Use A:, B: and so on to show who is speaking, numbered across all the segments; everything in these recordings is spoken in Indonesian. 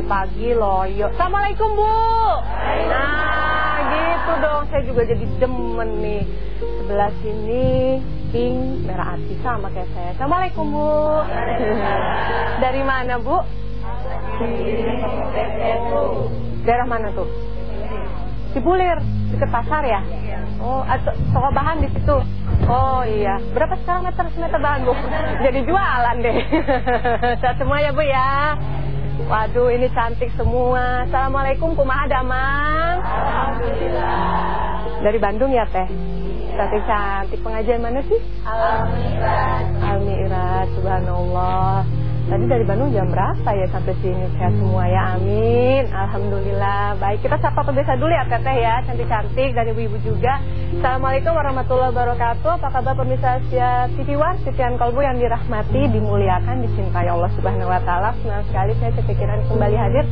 A: pagi-pagi loyo. Assalamualaikum Bu. Nah gitu dong, saya juga jadi demen nih. Sebelah sini pink merah hati sama kayak saya. Assalamualaikum Bu. Dari mana Bu? Daerah mana tuh? Cipulir, deket pasar ya? Oh, atau toko bahan di situ. Oh iya, berapa sekarang meter meter bahan bu? Jadi jualan deh. Sehat semua ya bu ya. Waduh, ini cantik semua. Assalamualaikum, kumaha damang? Alhamdulillah. Dari Bandung ya teh? Cantik cantik. Pengajian mana sih? Al-Mi'raj. Al-Mi'raj, subhanallah. Tadi dari Bandung jam berapa ya sampai sini? Sehat semua ya, amin. Alhamdulillah. Baik, kita sapa pemirsa dulu ya teteh ya, cantik-cantik dan ibu-ibu juga. Assalamualaikum warahmatullahi wabarakatuh. Apa kabar pemirsa Asia TV One, Sitian Kolbu yang dirahmati, dimuliakan, dicintai Allah Subhanahu Wa Taala. Senang sekali saya kepikiran kembali hadir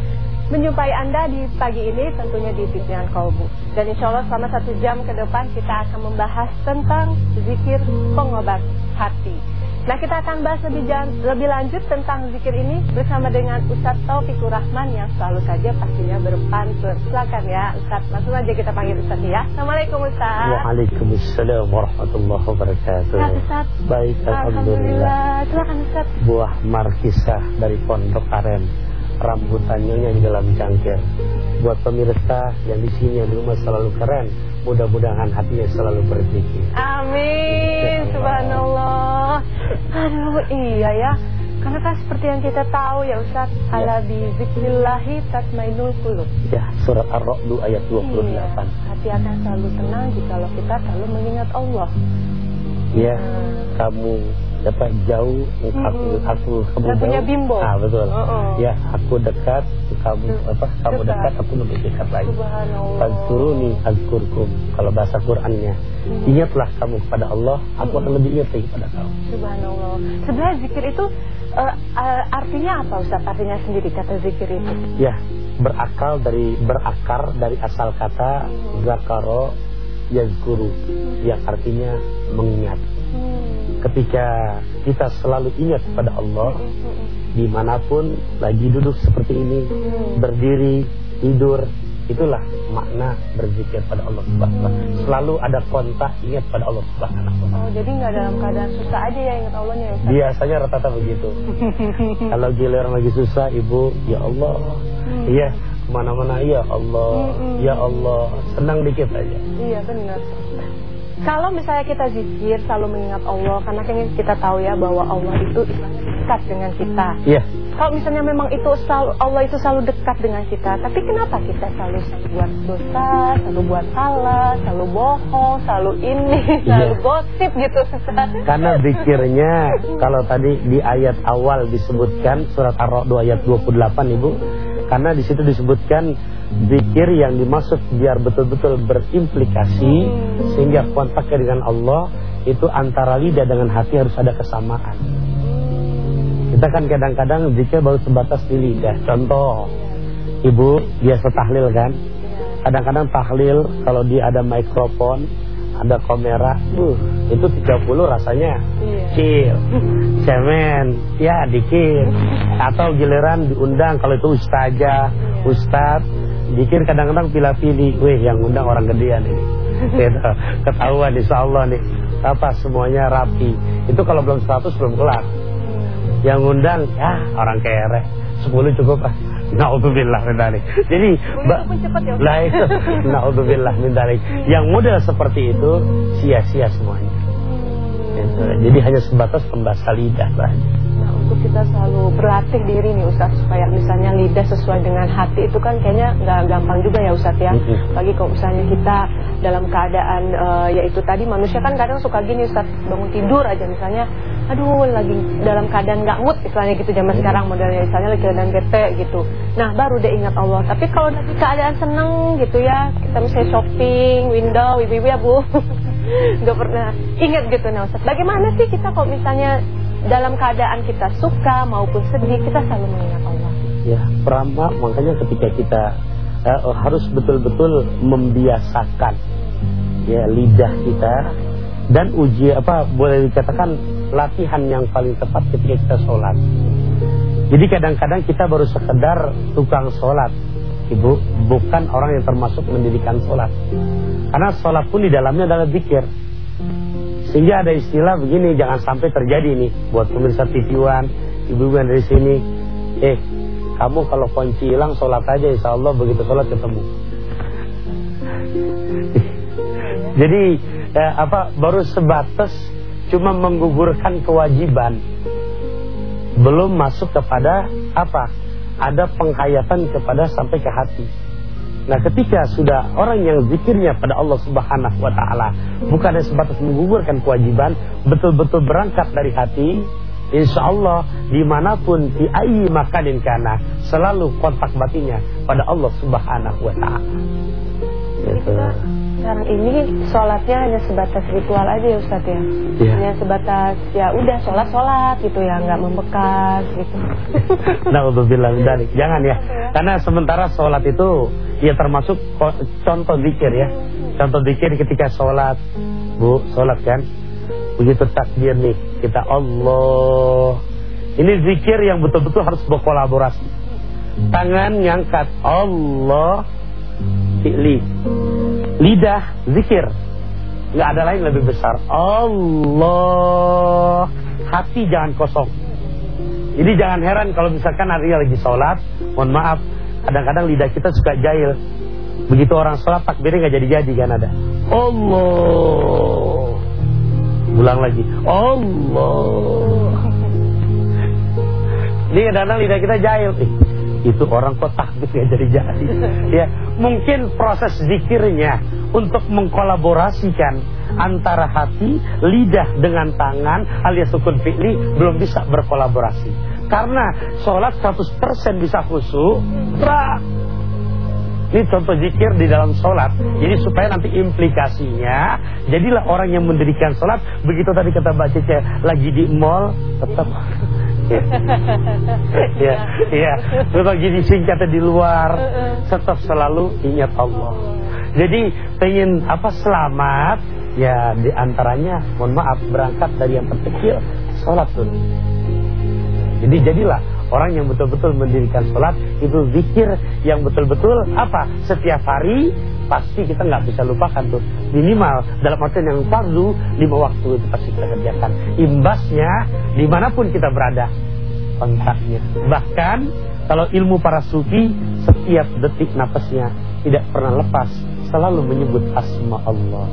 A: menjumpai Anda di pagi ini tentunya di Titian Kolbu. Dan insya Allah selama satu jam ke depan kita akan membahas tentang zikir pengobat hati. Nah kita akan bahas lebih, lebih lanjut tentang zikir ini bersama dengan Ustadz Taufikur Rahman yang selalu saja pastinya berpantun. Silakan ya Ustadz, langsung aja kita panggil Ustadz ya. Assalamualaikum Ustadz.
B: Waalaikumsalam warahmatullahi wabarakatuh.
A: Sehat Ustadz.
B: Baik, Alhamdulillah.
A: Alhamdulillah. Silakan Ustadz.
B: Buah markisah dari Pondok Aren. Rambutannya di dalam cangkir. Buat pemirsa yang di sini yang di rumah selalu keren. Mudah-mudahan hatinya selalu berzikir.
A: Amin. Subhanallah. Aduh, iya ya. Karena kan seperti yang kita tahu ya Ustaz,
B: Ya.
A: ala bi zikrillahi tatmainul qulub.
B: Ya, surat Ar-Ra'd ayat 28.
A: Iya, hati akan selalu tenang jika kita selalu mengingat Allah.
B: Ya,
A: Hmm.
B: kamu dapat jauh aku
A: Mm-mm.
B: aku kamu
A: Dan punya
B: jauh.
A: bimbo.
B: Ah, betul.
A: Oh-oh.
B: Ya, aku dekat, kamu
A: Hmm.
B: apa? Kamu
A: Dekat.
B: dekat, aku lebih dekat lagi. Fazkuruni azkurkum. Kalau bahasa Qur'annya.
A: Hmm.
B: Ingatlah kamu kepada Allah, aku akan lebih ingat lagi kepada kamu.
A: Subhanallah. Sebenarnya zikir itu eh, artinya apa Ustaz? Artinya sendiri kata zikir itu.
B: Ya, berakal dari berakar dari asal kata zakaro yazkuru yang artinya mengingat.
A: Hmm.
B: Ketika kita selalu ingat kepada Allah,
A: Hmm, hmm, hmm.
B: di mana pun lagi duduk seperti ini,
A: Hmm.
B: berdiri, tidur, itulah makna berzikir pada Allah Subhanahu wa taala. Selalu ada kontak ingat pada Allah Subhanahu wa taala.
A: Oh, jadi nggak dalam keadaan susah aja ya ingat Allahnya ya Ustaz?
B: Biasanya rata-rata begitu. Kalau giliran lagi susah, ibu, ya Allah,
A: Hmm.
B: iya ke mana-mana, ya Allah,
A: Hmm.
B: ya Allah, senang dikit aja.
A: Iya benar. Kalau misalnya kita zikir selalu mengingat Allah karena kan kita tahu ya bahwa Allah itu istilahnya dekat dengan kita.
B: Iya,
A: Kalau misalnya memang itu selalu Allah itu selalu dekat dengan kita, tapi kenapa kita selalu buat dosa, selalu buat salah, selalu bohong, selalu ini, selalu
B: Iya.
A: gosip gitu.
B: karena zikirnya kalau tadi di ayat awal disebutkan surat Ar-Ra'd ayat 28 Ibu, karena di situ disebutkan zikir yang dimaksud biar betul-betul berimplikasi sehingga kontaknya dengan Allah itu antara lidah dengan hati harus ada kesamaan. Kita kan kadang-kadang zikir baru sebatas di lidah. Contoh, Ibu biasa tahlil kan? Kadang-kadang tahlil kalau dia ada mikrofon, ada kamera, uh, itu 30 rasanya
A: Iya.
B: kecil. Cemen, ya dikit. Atau giliran diundang kalau itu ustazah, ustaz, dikir kadang-kadang pilih-pilih, weh yang undang orang gedean ini. Gitu. Ketahuan insya Allah nih, apa semuanya rapi. Itu kalau belum 100 belum kelar. Yang undang, ya orang kere. 10 cukup ah. Naudzubillah min dzalik. Jadi, ba-
A: pun cepat ya,
B: lah itu naudzubillah min dzalik. Yang model seperti itu sia-sia semuanya. Gitu. Jadi hanya sebatas pembahasa lidah saja.
A: Nah, untuk kita selalu berlatih diri nih Ustaz supaya misalnya lidah sesuai dengan hati itu kan kayaknya nggak gampang juga ya Ustaz ya. Bagi kalau misalnya kita dalam keadaan eh, yaitu tadi manusia kan kadang suka gini Ustaz bangun tidur aja misalnya aduh lagi dalam keadaan nggak mood istilahnya gitu zaman sekarang modelnya misalnya lagi keadaan bete gitu. Nah, baru deh ingat Allah. Tapi kalau lagi keadaan seneng gitu ya, kita misalnya shopping, window, ibu-ibu ya Bu. nggak pernah ingat gitu nah Ustaz. Bagaimana sih kita kalau misalnya dalam keadaan kita suka maupun sedih kita selalu mengingat Allah.
B: Ya, perama makanya ketika kita eh, harus betul-betul membiasakan ya lidah kita dan uji apa boleh dikatakan latihan yang paling tepat ketika kita sholat. Jadi kadang-kadang kita baru sekedar tukang sholat Ibu Bukan orang yang termasuk mendirikan sholat Karena sholat pun di dalamnya adalah zikir. Sehingga ada istilah begini Jangan sampai terjadi nih Buat pemirsa TV One Ibu-ibu yang dari sini. Eh kamu kalau kunci hilang sholat aja Insya Allah begitu sholat ketemu. Jadi eh, apa baru sebatas Cuma menggugurkan kewajiban. Belum masuk kepada apa? Ada penghayatan kepada sampai ke hati. Nah ketika sudah orang yang zikirnya pada Allah subhanahu wa ta'ala Bukan hanya sebatas menggugurkan kewajiban Betul-betul berangkat dari hati Insya Allah di mana pun di ayi makanin kana Selalu kontak batinnya pada Allah subhanahu wa ta'ala
A: sekarang ini sholatnya hanya sebatas ritual aja ya Ustaz ya? Yeah. hanya sebatas ya udah sholat sholat gitu ya nggak membekas gitu.
B: Nah untuk bilang dari jangan ya. Karena sementara sholat itu ya termasuk contoh zikir ya. Contoh zikir ketika sholat. Bu sholat kan? Begitu takbir nih kita Allah. Ini zikir yang betul-betul harus berkolaborasi. Tangan ngangkat Allah fi'li lidah zikir. Nggak ada lain lebih besar. Allah. Hati jangan kosong. Jadi jangan heran kalau misalkan hari lagi sholat. Mohon maaf kadang-kadang lidah kita suka jahil. Begitu orang sholat takbirnya nggak jadi-jadi kan ada. Allah. Ulang lagi. Allah. Ini kadang-kadang lidah kita jahil itu orang kok takbir ya jadi-jadi ya mungkin proses zikirnya untuk mengkolaborasikan antara hati lidah dengan tangan alias sukun fi'li belum bisa berkolaborasi. Karena sholat 100% bisa khusyuk ini contoh zikir di dalam sholat. Jadi supaya nanti implikasinya Jadilah orang yang mendirikan sholat. Begitu tadi kata Mbak Cece Lagi di mall Tetap ya, ya. Berbagi di singkat di luar, tetap selalu ingat Allah. Jadi pengen apa selamat, ya di antaranya, mohon maaf berangkat dari yang terkecil, sholat dulu. Jadi jadilah orang yang betul-betul mendirikan sholat itu zikir yang betul-betul apa? Setiap hari pasti kita nggak bisa lupakan tuh. Minimal dalam artian yang fardu lima waktu itu pasti kita kerjakan. Imbasnya di mana pun kita berada kontaknya. Bahkan kalau ilmu para sufi setiap detik nafasnya tidak pernah lepas selalu menyebut asma Allah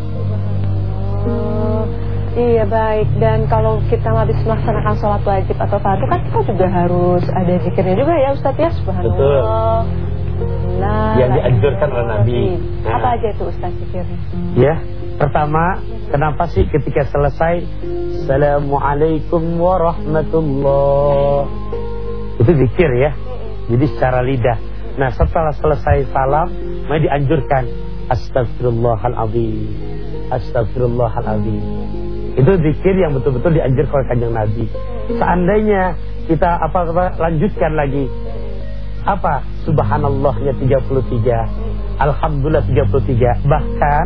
A: Iya baik. Dan kalau kita habis melaksanakan sholat wajib atau fardu kan kita juga harus ada zikirnya juga ya Ustadz ya? Subhanallah. Betul.
B: Nah, yang dianjurkan oleh Nabi.
A: Nah. Apa aja itu Ustaz zikirnya?
B: Ya, pertama, kenapa sih ketika selesai Assalamualaikum warahmatullah. Itu zikir ya. Jadi secara lidah. Nah setelah selesai salam Mari dianjurkan Astagfirullahaladzim Astagfirullahaladzim Itu zikir yang betul-betul dianjurkan oleh kanjeng Nabi. Seandainya kita apa, apa lanjutkan lagi. Apa? Subhanallahnya 33 alhamdulillah 33 bahkan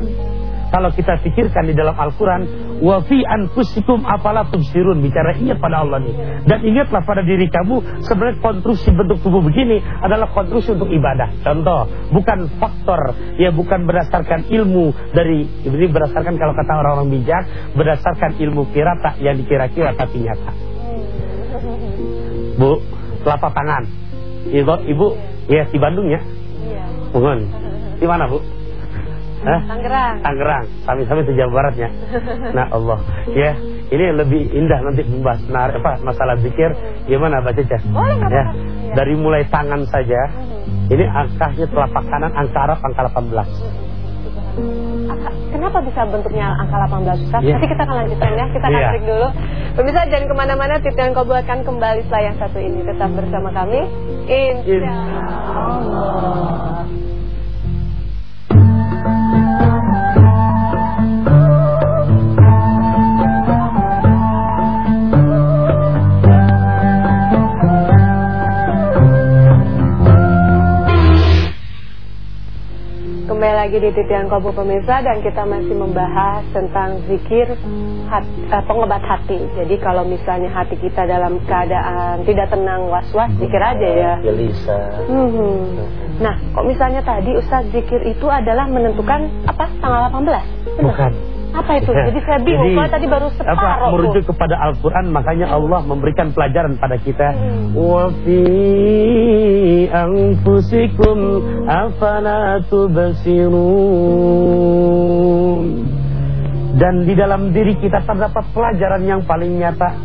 B: kalau kita pikirkan di dalam Al-Quran wa fi anfusikum apalah tubsirun bicara ingat pada Allah nih dan ingatlah pada diri kamu sebenarnya konstruksi bentuk tubuh begini adalah konstruksi untuk ibadah contoh bukan faktor ya bukan berdasarkan ilmu dari ini berdasarkan kalau kata orang-orang bijak berdasarkan ilmu kira tak yang dikira-kira tapi nyata Bu telapak tangan Ibu, Ibu ya di Bandung ya? Iya. Mohon. Di mana, Bu?
A: Hah? Tangerang.
B: Tangerang. Sami-sami itu Jawa Barat ya. Nah, Allah. Ya, ini lebih indah nanti membahas nah, apa masalah zikir. Gimana Pak Cece?
A: Boleh, ya.
B: ya. Dari mulai tangan saja. Ini angkanya telapak kanan angka Arab angka 18
A: kenapa bisa bentuknya angka 18 Ustaz? Yeah. Nanti kita akan lanjutkan ya, kita akan yeah. break dulu. Pemirsa jangan ke mana-mana, tip yang kau buatkan kembali setelah yang satu ini. Tetap bersama kami, Insya Allah. Lagi di titian kolbu pemirsa dan kita masih membahas tentang zikir hat, eh, pengobat hati. Jadi kalau misalnya hati kita dalam keadaan tidak tenang was-was, zikir aja ya.
B: Gelisah.
A: Hmm. Nah, kok misalnya tadi Ustaz zikir itu adalah menentukan apa tanggal 18? Benar?
B: Bukan.
A: Apa itu?
B: Ya.
A: Jadi saya bingung.
B: Jadi,
A: tadi baru
B: apa,
A: separuh.
B: merujuk kepada Al-Quran makanya Allah memberikan pelajaran pada kita
A: Hmm.
B: wa fi anfusikum afala tubsirun dan di dalam diri kita terdapat pelajaran yang paling nyata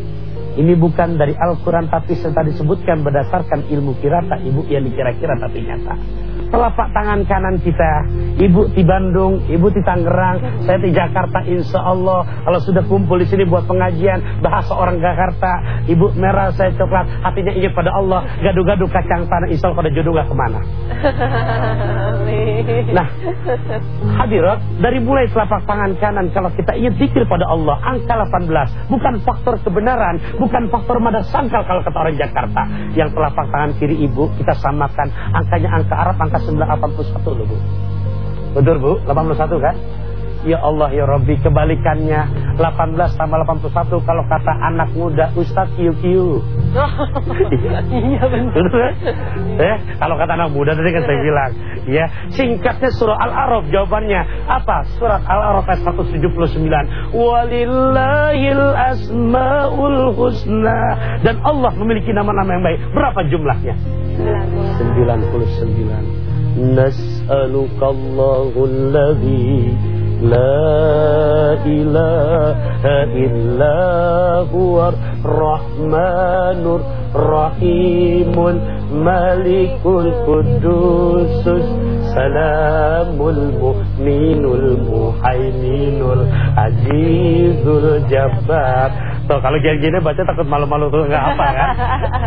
B: ini bukan dari Al-Quran tapi serta disebutkan berdasarkan ilmu kirata ibu yang dikira-kira tapi nyata telapak tangan kanan kita. Ibu di Bandung, ibu di Tangerang saya di Jakarta insya Allah. Kalau sudah kumpul di sini buat pengajian bahasa orang Jakarta. Ibu merah saya coklat hatinya ingat pada Allah. Gaduh-gaduh kacang tanah insya Allah pada jodoh gak ke mana. Nah, hadirat dari mulai telapak tangan kanan kalau kita ingin zikir pada Allah angka 18 bukan faktor kebenaran, bukan faktor mada sangkal kalau kata orang Jakarta. Yang telapak tangan kiri ibu kita samakan angkanya angka Arab angka 981 loh Bu. Betul Bu? 81 kan? Ya Allah ya Rabbi kebalikannya 18 tambah 81 kalau kata anak muda Ustaz kiu kiu.
A: Iya benar.
B: Betul kan? Eh, kalau kata anak muda tadi kan saya bilang, ya, singkatnya surah Al-A'raf jawabannya apa? Surat Al-A'raf ayat 179. Walillahil asmaul husna dan Allah memiliki nama-nama yang baik. Berapa jumlahnya? 99. Nas'alukallahu alladhi لا إله إلا هو الرحمن الرحيم الملك القدوس السلام المؤمن المهيمن العزيز الجبار Tuh kalau gini-gini baca takut malu-malu tuh nggak apa kan?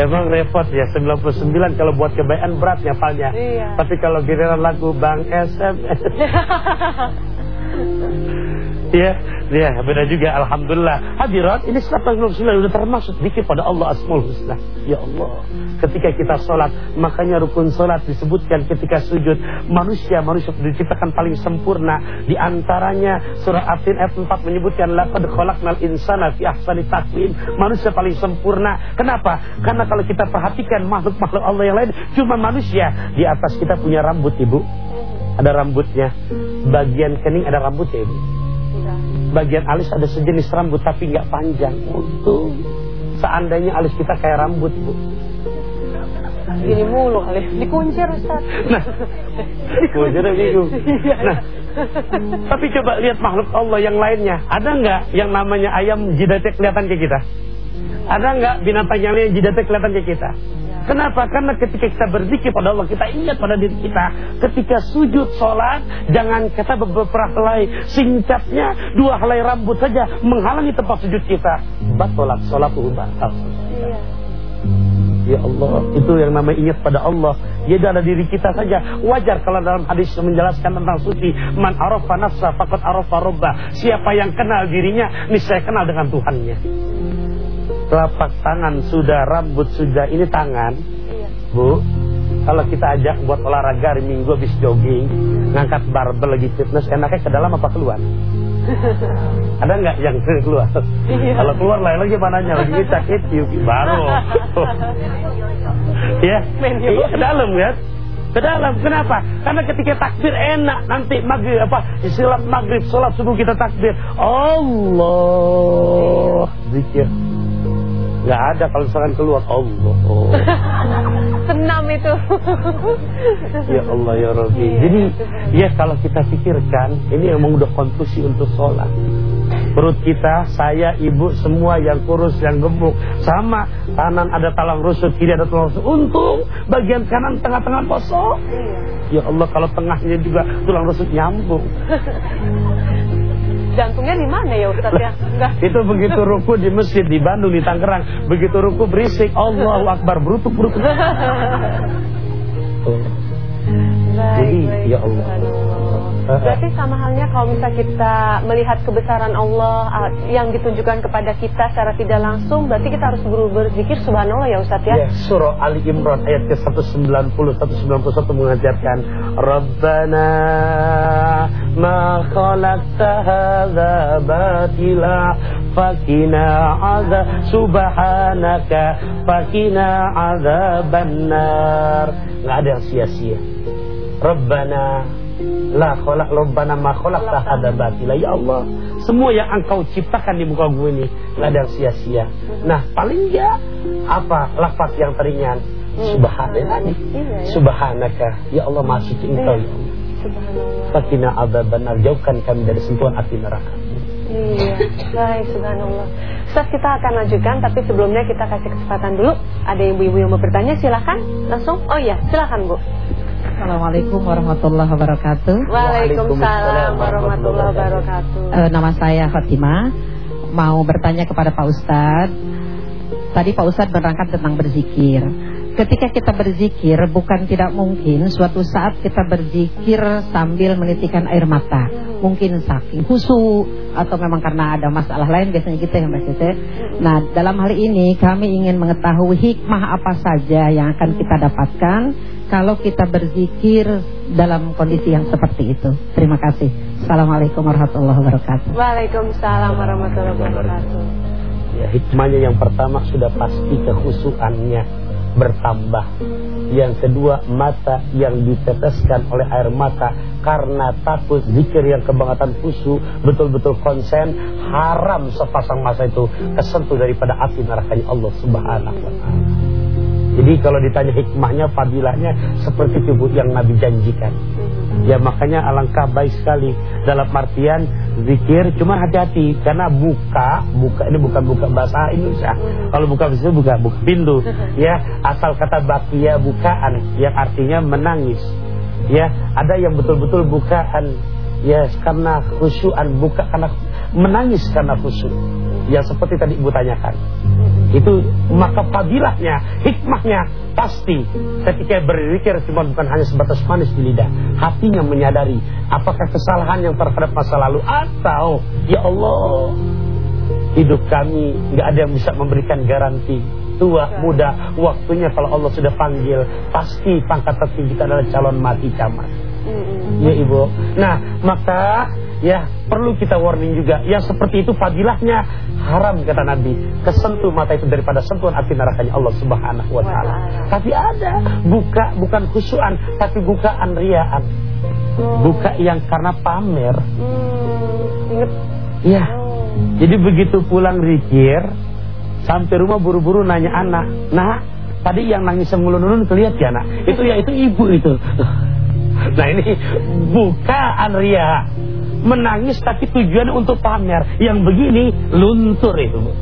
B: Emang repot ya 99 kalau buat kebaikan berat nyapalnya.
A: Iya.
B: Tapi kalau giliran lagu Bang SM Ya, ya beda juga Alhamdulillah. Hadirat ini 99 sudah termasuk Dikir pada Allah Asmaul Husna. Ya Allah Ketika kita sholat Makanya rukun sholat disebutkan ketika sujud Manusia, manusia diciptakan paling sempurna. Di antaranya surah Atin ayat 4 menyebutkan Laqad khalaqnal insana fi ahsani taqwim. Manusia paling sempurna. Kenapa? Karena kalau kita perhatikan makhluk-makhluk Allah yang lain Cuma manusia. Di atas kita punya rambut ibu. Ada rambutnya. Bagian kening ada rambutnya ibu Bagian alis ada sejenis rambut tapi nggak panjang. Untung seandainya alis kita kayak rambut, Bu.
A: Gini mulu kali. Dikuncir Ustaz.
B: Nah, kuncirnya bingung. Nah, tapi coba lihat makhluk Allah yang lainnya. Ada nggak yang namanya ayam jidatnya kelihatan ke kita? Ada nggak binatang yang lain jidatnya kelihatan ke kita? Kenapa? Karena ketika kita berzikir pada Allah, kita ingat pada diri kita. Ketika sujud sholat, jangan kita beberapa helai. Singkatnya, dua helai rambut saja menghalangi tempat sujud kita. Batolat sholat batal.
A: Iya.
B: Ya Allah, itu yang namanya ingat pada Allah. Ya ada diri kita saja. Wajar kalau dalam hadis menjelaskan tentang suci. Man arafa nafsa faqad arafa robba. Siapa yang kenal dirinya, niscaya kenal dengan Tuhannya. Telapak tangan sudah, rambut sudah, ini tangan.
A: Iya.
B: Bu, kalau kita ajak buat olahraga hari Minggu habis jogging, ngangkat barbel lagi fitness, enaknya ke dalam apa keluar? Ada nggak yang keluar?
A: Iya.
B: Kalau keluar lain lagi mananya lagi kita it yuk baru. ya,
A: Main yuk.
B: iya, ke dalam kan? Ke dalam. Kenapa? Karena ketika takbir enak nanti maghrib apa istilah maghrib sholat subuh kita takbir Allah zikir. Nggak ada kalau misalkan keluar Allah.
A: Senam itu.
B: Ya Allah ya Rabbi.
A: Iya,
B: Jadi ya kalau kita pikirkan ini emang udah konklusi untuk sholat. Perut kita, saya, ibu, semua yang kurus, yang gemuk sama. Kanan ada talang rusuk, kiri ada tulang rusuk. Untung bagian kanan tengah-tengah kosong.
A: Iya.
B: Ya Allah kalau tengahnya juga tulang rusuk nyambung.
A: Jantungnya di mana ya Ustaz ya? Enggak.
B: Itu begitu ruku di masjid di Bandung di Tangerang, begitu ruku berisik, Allahu Akbar berutuk berutuk.
A: Baik,
B: Jadi ya Allah.
A: Berarti sama halnya kalau misalnya kita melihat kebesaran Allah uh, yang ditunjukkan kepada kita secara tidak langsung, berarti kita harus ber berzikir subhanallah ya Ustaz ya.
B: Ya, surah Ali Imran ayat ke-190 191 mengajarkan Rabbana ma khalaqta hadza batila fakina azab subhanaka fakina azabannar. Enggak ada sia-sia. Rabbana La kholak lobbana ma kholak tahada batila. Ya Allah Semua yang engkau ciptakan di muka gue ini Gak ada yang sia-sia. Nah paling ya Apa? Lafaz yang teringan Subhanallah. Subhanaka. Ya Allah maha suci engkau. Ya Allah Fakina azabannar Jauhkan kami dari sentuhan api neraka.
A: Iya, baik, subhanallah. Ustaz kita akan lanjutkan, tapi sebelumnya kita kasih kesempatan dulu. Ada ibu-ibu yang mau bertanya, silahkan langsung. Oh iya, silahkan Bu.
C: Assalamualaikum warahmatullahi wabarakatuh.
A: Waalaikumsalam warahmatullahi wabarakatuh.
C: Uh, nama saya Fatima. Mau bertanya kepada Pak Ustadz. Tadi Pak Ustadz menerangkan tentang berzikir. Ketika kita berzikir bukan tidak mungkin suatu saat kita berzikir sambil menitikan air mata. Mungkin saking husu atau memang karena ada masalah lain biasanya gitu ya Mbak Cete. Nah dalam hal ini kami ingin mengetahui hikmah apa saja yang akan kita dapatkan kalau kita berzikir dalam kondisi yang seperti itu. Terima kasih. Assalamualaikum warahmatullahi wabarakatuh.
A: Waalaikumsalam warahmatullahi wabarakatuh.
B: Ya, hikmahnya yang pertama sudah pasti kehusuannya bertambah. Yang kedua, mata yang diteteskan oleh air mata karena takut zikir yang kebangetan khusyuk, betul-betul konsen, haram sepasang masa itu kesentuh daripada api nerakanya Allah Subhanahu wa taala. Jadi kalau ditanya hikmahnya, fadilahnya seperti itu yang Nabi janjikan. Ya makanya alangkah baik sekali dalam artian zikir cuma hati-hati karena buka buka ini bukan buka bahasa Indonesia. Kalau buka bisa buka buka pintu ya asal kata bakia bukaan yang artinya menangis. Ya ada yang betul-betul bukaan ya karena khusyuan buka karena menangis karena khusyuk. Ya seperti tadi Ibu tanyakan. Itu maka fadilahnya, hikmahnya pasti. Ketika berzikir cuma bukan hanya sebatas manis di lidah, hatinya menyadari apakah kesalahan yang terhadap masa lalu atau ya Allah hidup kami nggak ada yang bisa memberikan garansi tua muda waktunya kalau Allah sudah panggil. Pasti pangkat tertinggi kita adalah calon mati camat ya ibu. Nah maka ya perlu kita warning juga. Yang seperti itu fadilahnya. Haram kata Nabi. Kesentuh mata itu daripada sentuhan api nerakanya Allah Subhanahu wa taala. Tapi ada. Buka bukan khusyuan tapi bukaan riaan. Buka yang karena pamer. Ya. Jadi begitu pulang zikir sampai rumah buru-buru nanya anak nah tadi yang nangis semulun-ulun kelihatan ya nak? Itu ya itu ibu itu. Nah ini bukaan ria menangis tapi tujuannya untuk pamer. Yang begini luntur itu, Bu.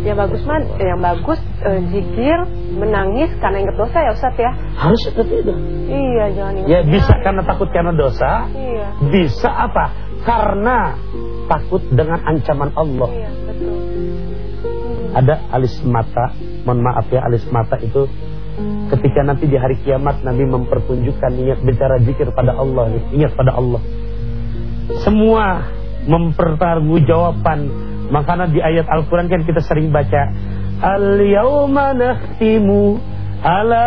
A: Yang bagus man, yang bagus e, zikir, menangis karena ingat dosa ya Ustaz ya.
B: Harus seperti itu.
A: Iya, jangan ingat.
B: Ya bisa karena takut karena dosa.
A: Iya.
B: Bisa apa? Karena takut dengan ancaman Allah.
A: Iya, betul.
B: Ada alis mata, mohon maaf ya alis mata itu ketika nanti di hari kiamat Nabi mempertunjukkan niat bicara zikir pada Allah, ingat pada Allah semua mempertanggungjawabkan makanya di ayat Al-Quran kan kita sering baca Al-yawma nakhtimu ala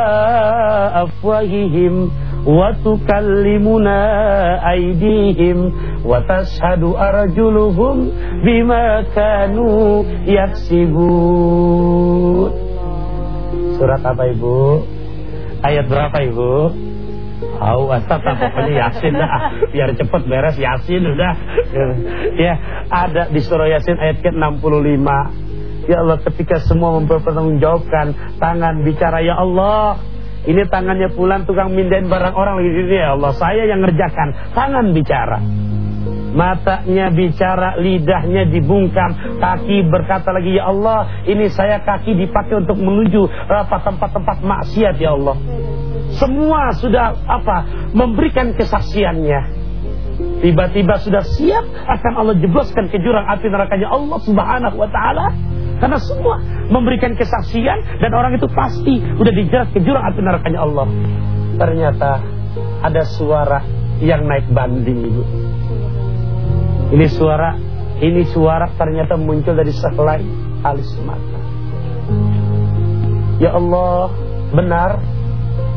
B: afwahihim wa tukallimuna aydihim wa tashhadu arjuluhum bima kanu yaksibun Surat apa Ibu? Ayat berapa Ibu? Tahu asal pokoknya Yasin dah. Biar cepet beres Yasin udah. Ya, ada di surah Yasin ayat ke-65. Ya Allah ketika semua mempertanggungjawabkan tangan bicara ya Allah ini tangannya pulang tukang mindain barang orang lagi sini. Ya Allah saya yang ngerjakan. Tangan bicara. Matanya bicara lidahnya dibungkam. Kaki berkata lagi ya Allah ini saya kaki dipakai untuk menuju apa tempat-tempat maksiat ya Allah semua sudah apa memberikan kesaksiannya. Tiba-tiba sudah siap akan Allah jebloskan ke jurang api nerakanya Allah Subhanahu wa taala. Karena semua memberikan kesaksian dan orang itu pasti sudah dijerat ke jurang api nerakanya Allah. Ternyata ada suara yang naik banding ibu. Ini suara, ini suara ternyata muncul dari sehelai alis mata. Ya Allah, benar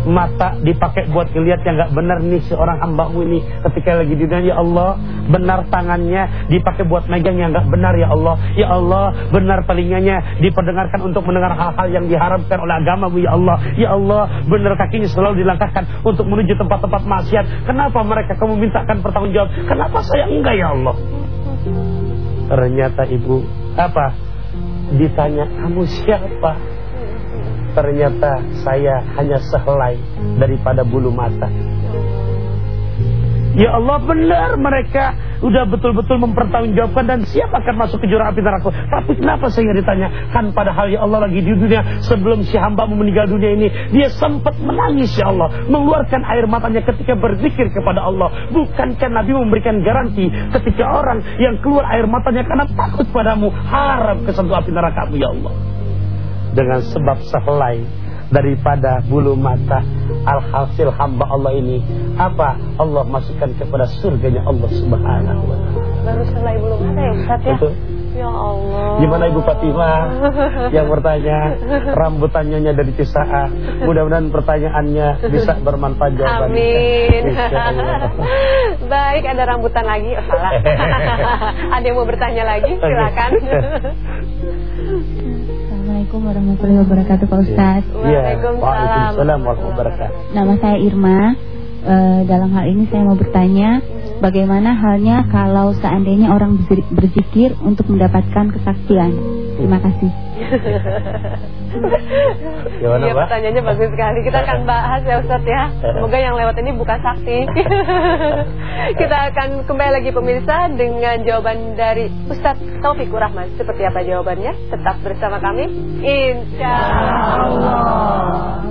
B: mata dipakai buat ngeliat yang gak benar nih seorang hambamu ini. Ketika lagi di dunia ya Allah benar tangannya dipakai buat megang yang gak benar ya Allah. Ya Allah benar telinganya diperdengarkan untuk mendengar hal-hal yang diharamkan oleh agamamu ya Allah. Ya Allah benar kakinya selalu dilangkahkan untuk menuju tempat-tempat maksiat. Kenapa mereka kamu mintakan pertanggung jawab kenapa saya enggak ya Allah. Ternyata ibu apa? Ditanya kamu siapa ternyata saya hanya sehelai daripada bulu mata. Ya Allah benar mereka udah betul-betul mempertanggungjawabkan dan siap akan masuk ke jurang api neraka. Tapi kenapa saya ditanya? Kan padahal ya Allah lagi di dunia sebelum si hamba meninggal dunia ini dia sempat menangis ya Allah, mengeluarkan air matanya ketika berzikir kepada Allah. Bukankah Nabi memberikan garansi ketika orang yang keluar air matanya karena takut padamu harap kesentuh api neraka ya Allah dengan sebab sehelai daripada bulu mata alhasil hamba Allah ini apa Allah masukkan kepada surganya Allah Subhanahu wa taala
A: baru sehelai bulu mata ya Ustaz ya
B: Betul.
A: Ya Allah.
B: Gimana Ibu Fatimah yang bertanya rambutannya dari Cisa'a. Mudah-mudahan pertanyaannya bisa bermanfaat jawabannya.
A: Amin. Baik, ada rambutan lagi. Oh, salah. ada yang mau bertanya lagi? Silakan.
D: Assalamualaikum warahmatullahi wabarakatuh Pak Ustaz
B: Iya.
A: Waalaikumsalam
B: warahmatullahi wabarakatuh.
D: Nama saya Irma E, Dalam hal ini saya mau bertanya Bagaimana halnya kalau seandainya orang berzikir untuk mendapatkan kesaksian? Terima kasih.
B: Gimana,
A: Iya
B: Pak?
A: pertanyaannya bagus sekali. Kita akan bahas ya Ustaz ya. Semoga yang lewat ini bukan sakti Kita akan kembali lagi pemirsa Dengan jawaban dari Ustaz Taufikur Rahman. Seperti apa jawabannya? Tetap bersama kami. Insya Allah